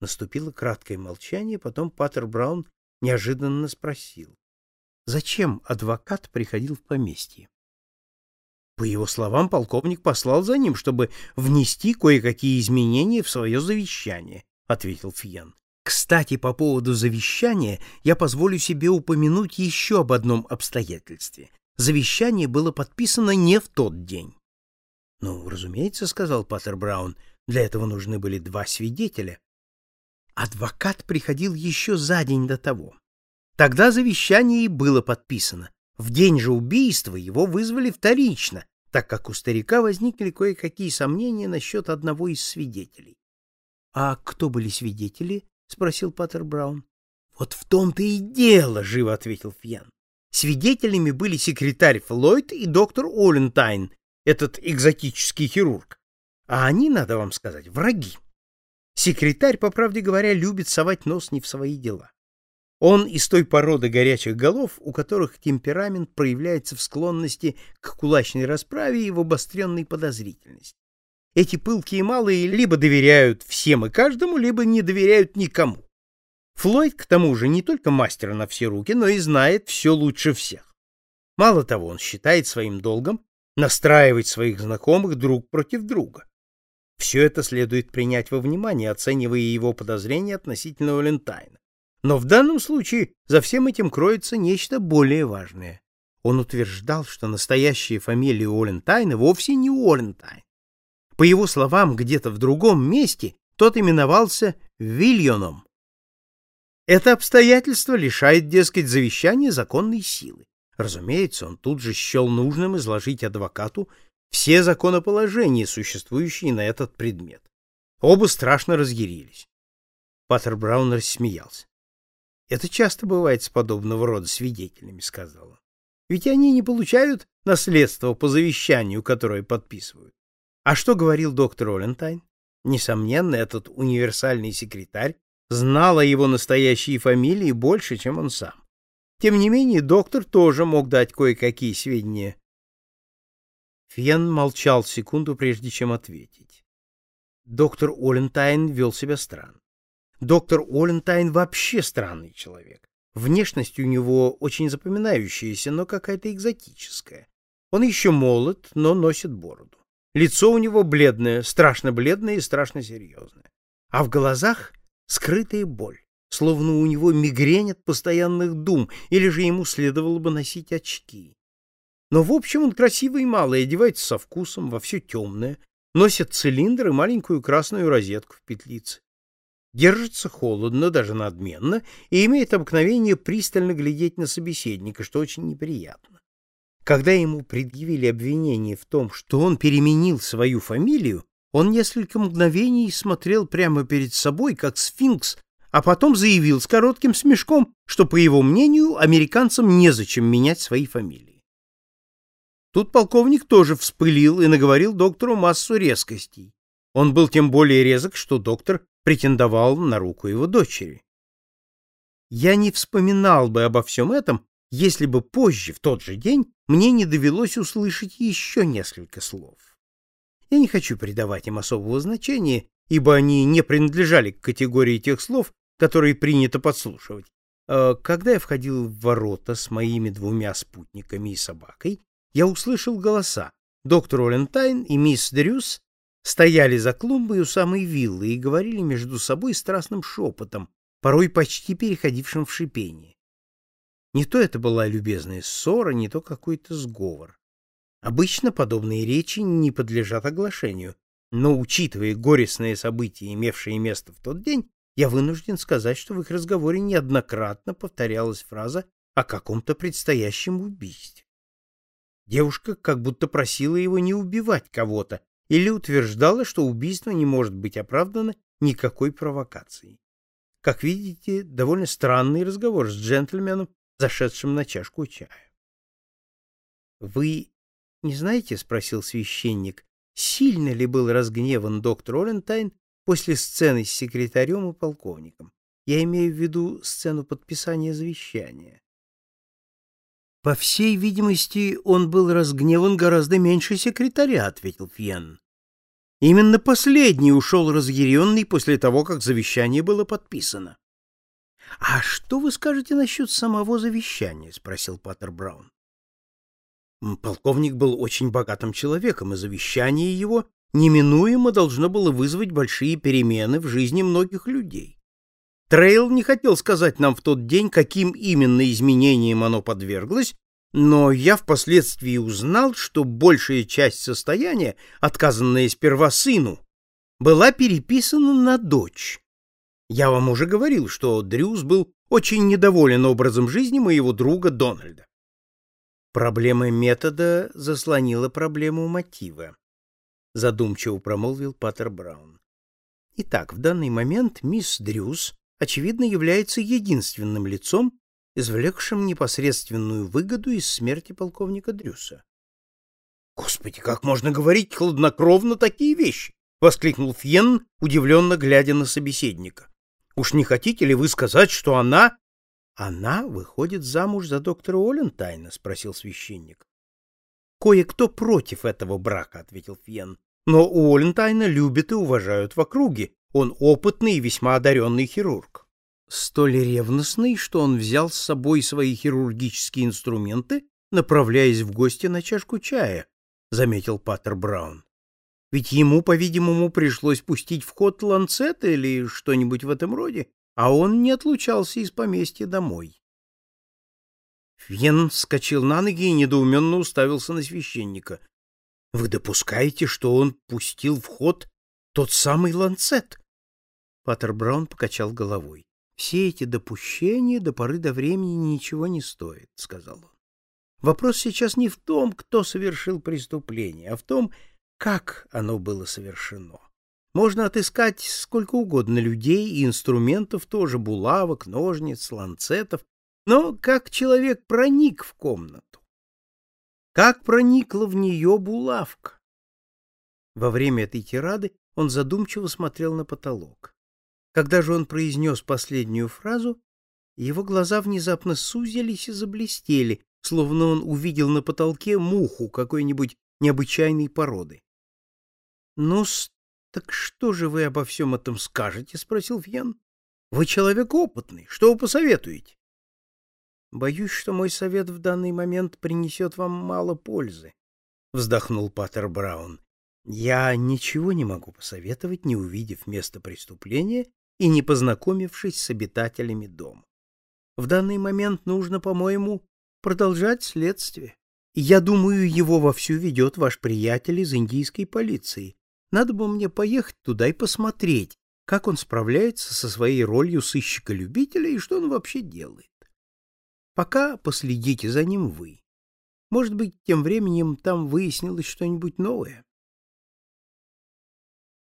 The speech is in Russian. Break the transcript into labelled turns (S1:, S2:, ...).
S1: Наступило краткое молчание, потом Паттер Браун неожиданно спросил. Зачем адвокат приходил в поместье? По его словам, полковник послал за ним, чтобы внести кое-какие изменения в свое завещание, ответил Фьен. Кстати, по поводу завещания я позволю себе упомянуть еще об одном обстоятельстве. Завещание было подписано не в тот день. Ну, разумеется, сказал Паттер Браун, для этого нужны были два свидетеля. Адвокат приходил еще за день до того. Тогда завещание и было подписано. В день же убийства его вызвали вторично, так как у старика возникли кое-какие сомнения насчет одного из свидетелей. — А кто были свидетели? — спросил Паттер Браун. — Вот в том-то и дело, — живо ответил Фьян. Свидетелями были секретарь Флойд и доктор Олентайн, этот экзотический хирург. А они, надо вам сказать, враги. Секретарь, по правде говоря, любит совать нос не в свои дела. Он из той породы горячих голов, у которых темперамент проявляется в склонности к кулачной расправе и в обостренной подозрительности. Эти пылкие малые либо доверяют всем и каждому, либо не доверяют никому. Флойд, к тому же, не только мастер на все руки, но и знает все лучше всех. Мало того, он считает своим долгом настраивать своих знакомых друг против друга. Все это следует принять во внимание, оценивая его подозрения относительно Валентайна. Но в данном случае за всем этим кроется нечто более важное. Он утверждал, что настоящая фамилия Уоллентайна вовсе не Уоллентайн. По его словам, где-то в другом месте тот именовался Вильоном. Это обстоятельство лишает, дескать, завещания законной силы. Разумеется, он тут же счел нужным изложить адвокату все законоположения, существующие на этот предмет. Оба страшно разъярились. Паттер Браун рассмеялся. Это часто бывает с подобного рода свидетелями, сказала. Ведь они не получают наследство по завещанию, которое подписывают. А что говорил доктор Олентайн? Несомненно, этот универсальный секретарь знал о его настоящей фамилии больше, чем он сам. Тем не менее, доктор тоже мог дать кое-какие сведения. Фьен молчал секунду, прежде чем ответить. Доктор Олентайн вел себя странно. Доктор Уоллентайн вообще странный человек. Внешность у него очень запоминающаяся, но какая-то экзотическая. Он еще молод, но носит бороду. Лицо у него бледное, страшно бледное и страшно серьезное. А в глазах скрытая боль, словно у него мигрень от постоянных дум, или же ему следовало бы носить очки. Но в общем он красивый и малый, одевается со вкусом, во все темное, носит цилиндр и маленькую красную розетку в петлице держится холодно, даже надменно, и имеет обыкновение пристально глядеть на собеседника, что очень неприятно. Когда ему предъявили обвинение в том, что он переменил свою фамилию, он несколько мгновений смотрел прямо перед собой, как сфинкс, а потом заявил с коротким смешком, что, по его мнению, американцам незачем менять свои фамилии. Тут полковник тоже вспылил и наговорил доктору массу резкостей. Он был тем более резок, что доктор претендовал на руку его дочери. Я не вспоминал бы обо всем этом, если бы позже, в тот же день, мне не довелось услышать еще несколько слов. Я не хочу придавать им особого значения, ибо они не принадлежали к категории тех слов, которые принято подслушивать. А когда я входил в ворота с моими двумя спутниками и собакой, я услышал голоса. Доктор Олентайн и мисс Дрюс стояли за клумбой у самой виллы и говорили между собой страстным шепотом, порой почти переходившим в шипение. Не то это была любезная ссора, не то какой-то сговор. Обычно подобные речи не подлежат оглашению, но, учитывая горестные события, имевшие место в тот день, я вынужден сказать, что в их разговоре неоднократно повторялась фраза о каком-то предстоящем убийстве. Девушка как будто просила его не убивать кого-то, или утверждала, что убийство не может быть оправдано никакой провокацией. Как видите, довольно странный разговор с джентльменом, зашедшим на чашку чая. Вы не знаете, спросил священник, сильно ли был разгневан доктор Орентайн после сцены с секретарем и полковником? Я имею в виду сцену подписания завещания. По всей видимости, он был разгневан гораздо меньше секретаря, ответил Фьен. Именно последний ушел разъяренный после того, как завещание было подписано. — А что вы скажете насчет самого завещания? — спросил патер Браун. Полковник был очень богатым человеком, и завещание его неминуемо должно было вызвать большие перемены в жизни многих людей. Трейл не хотел сказать нам в тот день, каким именно изменениям оно подверглось, но я впоследствии узнал, что большая часть состояния, отказанная сперва сыну, была переписана на дочь. Я вам уже говорил, что Дрюс был очень недоволен образом жизни моего друга Дональда. Проблема метода заслонила проблему мотива, задумчиво промолвил Паттер Браун. Итак, в данный момент мисс Дрюс очевидно является единственным лицом, извлекшим непосредственную выгоду из смерти полковника Дрюса. Господи, как можно говорить хладнокровно такие вещи? воскликнул Фьен, удивленно глядя на собеседника. Уж не хотите ли вы сказать, что она она выходит замуж за доктора Олентайна, спросил священник. Кое-кто против этого брака, ответил Фьен. Но Олентайна любят и уважают в округе. Он опытный и весьма одаренный хирург столь ревностный, что он взял с собой свои хирургические инструменты, направляясь в гости на чашку чая, заметил Паттер Браун. Ведь ему, по-видимому, пришлось пустить в ход ланцет или что-нибудь в этом роде, а он не отлучался из поместья домой. Фен вскочил на ноги и недоуменно уставился на священника. — Вы допускаете, что он пустил в ход тот самый ланцет? Паттер Браун покачал головой. Все эти допущения до поры до времени ничего не стоят, сказал он. Вопрос сейчас не в том, кто совершил преступление, а в том, как оно было совершено. Можно отыскать сколько угодно людей и инструментов тоже, булавок, ножниц, ланцетов, но как человек проник в комнату? Как проникла в нее булавка? Во время этой тирады он задумчиво смотрел на потолок. Когда же он произнес последнюю фразу, его глаза внезапно сузились и заблестели, словно он увидел на потолке муху какой-нибудь необычайной породы. — Ну, так что же вы обо всем этом скажете? — спросил Фьен. — Вы человек опытный. Что вы посоветуете? — Боюсь, что мой совет в данный момент принесет вам мало пользы, — вздохнул Паттер Браун. — Я ничего не могу посоветовать, не увидев место преступления и не познакомившись с обитателями дома. В данный момент нужно, по-моему, продолжать следствие. Я думаю, его вовсю ведет ваш приятель из индийской полиции. Надо бы мне поехать туда и посмотреть, как он справляется со своей ролью сыщика-любителя и что он вообще делает. Пока последите за ним вы. Может быть, тем временем там выяснилось что-нибудь новое.